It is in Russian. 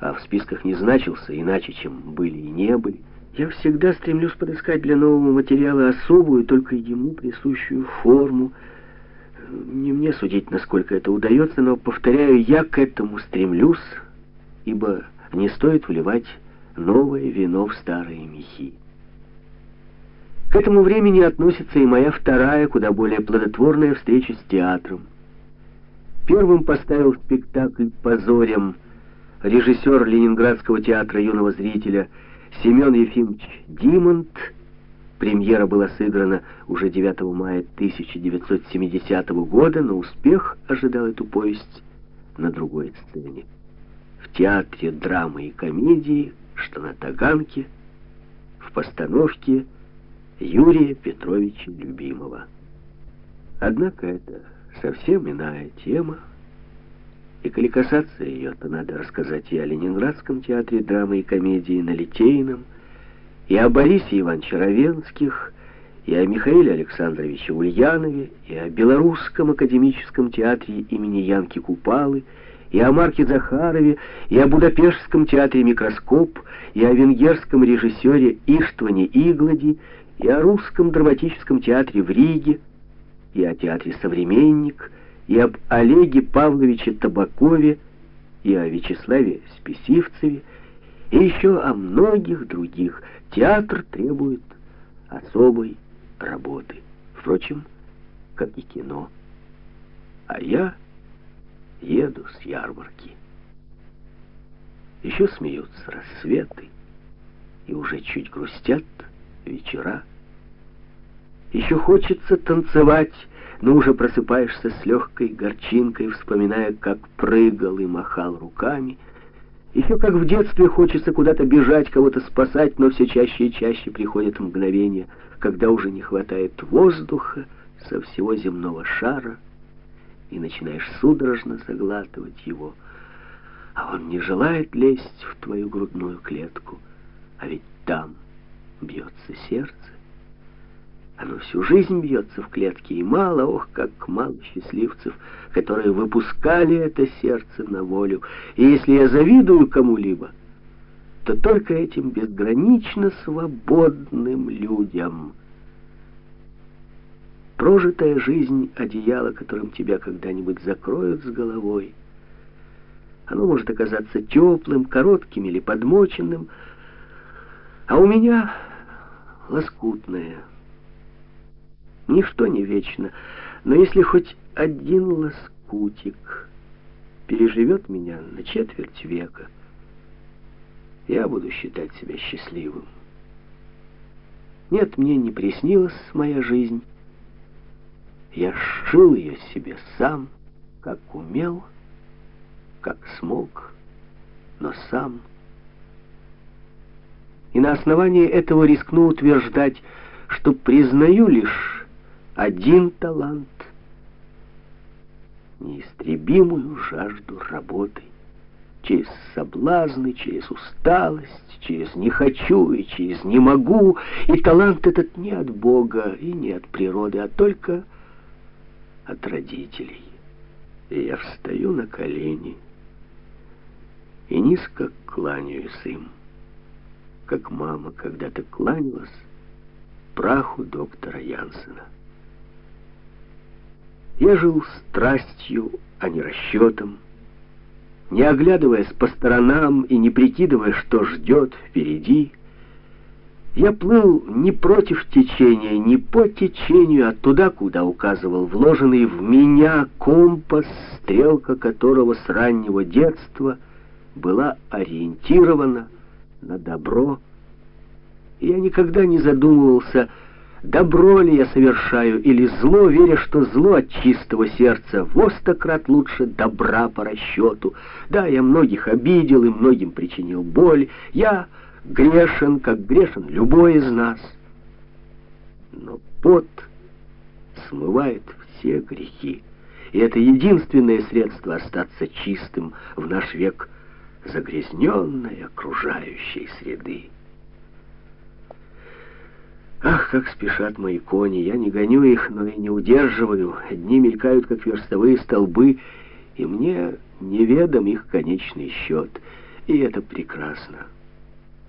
а в списках не значился иначе, чем были и не были. Я всегда стремлюсь подыскать для нового материала особую, только ему присущую форму. Не мне судить, насколько это удается, но, повторяю, я к этому стремлюсь, ибо не стоит вливать новое вино в старые мехи. К этому времени относится и моя вторая, куда более плодотворная встреча с театром. Первым поставил спектакль «Позорем» режиссер Ленинградского театра юного зрителя Семен Ефимович Димонт. Премьера была сыграна уже 9 мая 1970 года, но успех ожидал эту повесть на другой сцене. В театре драмы и комедии, что на Таганке, в постановке Юрия Петровича Любимого. Однако это совсем иная тема, и коли касаться ее, то надо рассказать и о Ленинградском театре драмы и комедии на Литейном, и о Борисе Ивановиче Равенских, и о Михаиле Александровиче Ульянове, и о Белорусском академическом театре имени Янки Купалы, и о Марке Захарове, и о Будапештском театре «Микроскоп», и о венгерском режиссере Иштване Иглади, и о русском драматическом театре в Риге, и о театре «Современник», и об Олеге Павловиче Табакове, и о Вячеславе Списивцеве, и еще о многих других. Театр требует особой работы. Впрочем, как и кино. А я еду с ярмарки. Еще смеются рассветы, и уже чуть грустят вечера. Еще хочется танцевать, но уже просыпаешься с легкой горчинкой, вспоминая, как прыгал и махал руками. Еще как в детстве хочется куда-то бежать, кого-то спасать, но все чаще и чаще приходят мгновения, когда уже не хватает воздуха со всего земного шара, и начинаешь судорожно заглатывать его. А он не желает лезть в твою грудную клетку, а ведь там бьется сердце. Оно всю жизнь бьется в клетке, и мало, ох, как мало счастливцев, которые выпускали это сердце на волю. И если я завидую кому-либо, то только этим безгранично свободным людям. Прожитая жизнь — одеяло, которым тебя когда-нибудь закроют с головой. Оно может оказаться теплым, коротким или подмоченным, а у меня лоскутное — Ничто не вечно, но если хоть один лоскутик переживет меня на четверть века, я буду считать себя счастливым. Нет, мне не приснилась моя жизнь. Я сшил ее себе сам, как умел, как смог, но сам. И на основании этого рискну утверждать, что признаю лишь один талант — неистребимую жажду работы. Через соблазны, через усталость, через «не хочу» и через «не могу». И талант этот не от Бога и не от природы, а только от родителей. И я встаю на колени и низко кланяюсь им, как мама когда-то кланялась праху доктора Янсена. Я жил страстью, а не расчетом, не оглядываясь по сторонам и не прикидывая, что ждет впереди. Я плыл не против течения, не по течению, а туда, куда указывал вложенный в меня компас, стрелка которого с раннего детства была ориентирована на добро. Я никогда не задумывался, добро ли я совершаю или зло, веря, что зло от чистого сердца во стократ лучше добра по расчету. Да, я многих обидел и многим причинил боль. Я грешен, как грешен любой из нас. Но пот смывает все грехи. И это единственное средство остаться чистым в наш век загрязненной окружающей среды. Ах, как спешат мои кони! Я не гоню их, но и не удерживаю. Дни мелькают, как верстовые столбы, и мне неведом их конечный счет. И это прекрасно.